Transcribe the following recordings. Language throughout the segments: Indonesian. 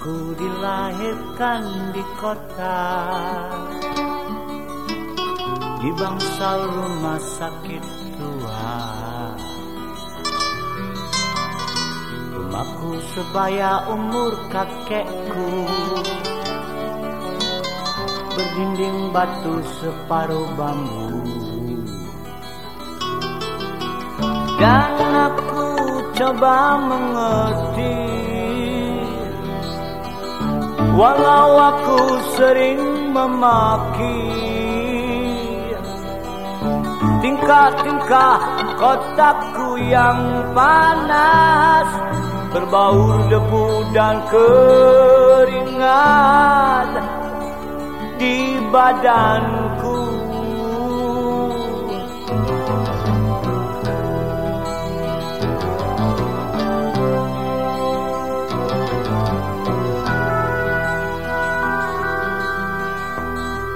Aku dilahirkan di kota. Di bangsal rumah sakit tua. Rumahku sebaya umur kakekku. Berdinding batu separuh bambu. Dan aku coba mengerti Walau aku sering memaki Tingkah-tingkah kotakku yang panas Berbaur debu dan keringat Di badanku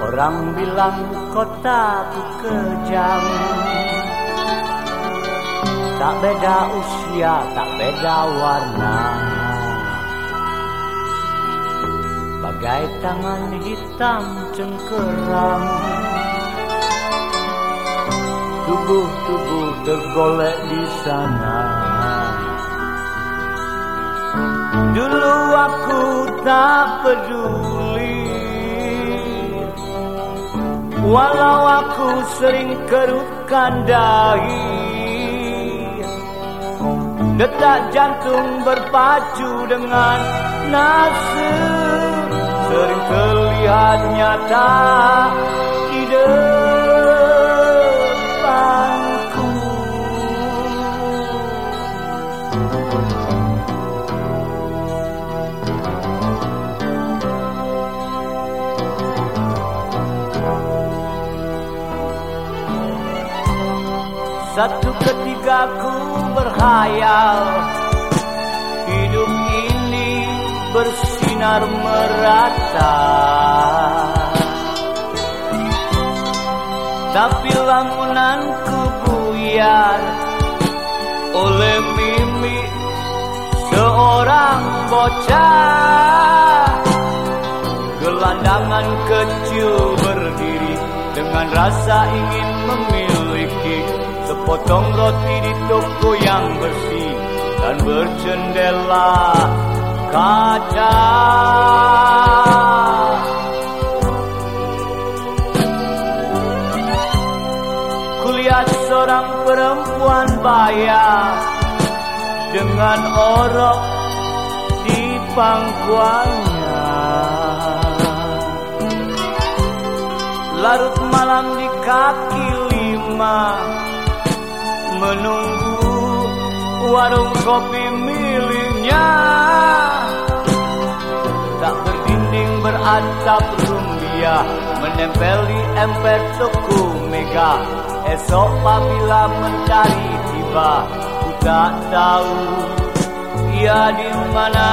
Orang bilang kotaku kejam. Tak beda usia, tak beda warna. Bagai tangan hitam cengkeram. Tubuh-tubuh tergolek di sana. Dulu aku tak peduli Walau aku sering kerutkan dahi Detak jantung berpacu dengan nasib Sering terlihat nyata Satu ketika ku berhayal Hidup ini bersinar merata. Tapi lamunanku buyar Oleh mimi seorang bocah. Gelandangan kecil berdiri Dengan rasa ingin memiliki Sepotong roti di toko yang bersih Dan berjendela kaca. Kulihat seorang perempuan bayar Dengan orok di pangkuannya. Larut malam di kaki lima menunggu warung kopi miliknya. Tak berdinding beratap rumbia Menempel di emper toko mega. Esok apabila mencari tiba Ku tak tahu ia di mana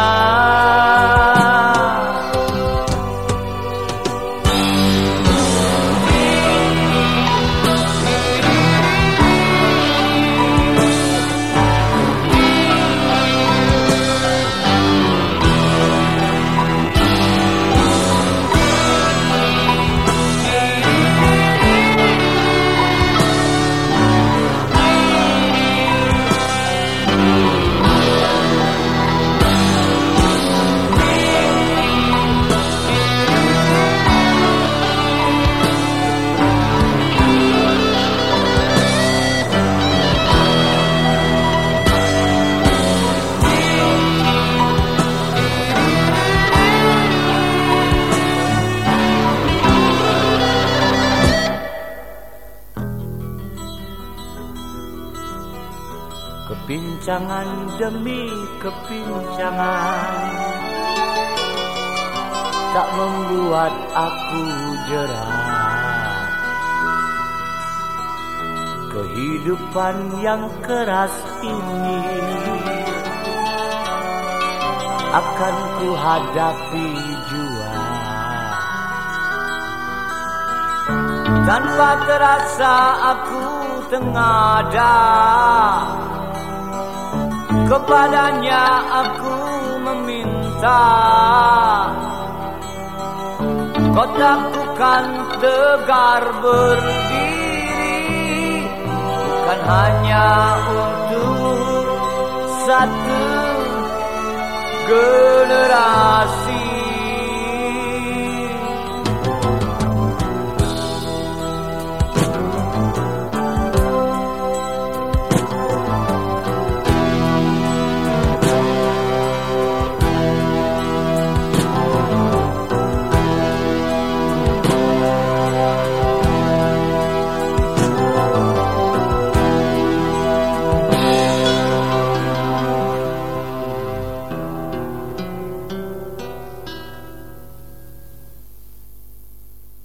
Kepincangan demi kepincangan Tak membuat aku jerah. Kehidupan yang keras ini Akan ku hadapi jua. Tanpa terasa aku tengah ada Kepadanya aku meminta. Kotaku kan tegar berdiri Bukan hanya untuk satu generasi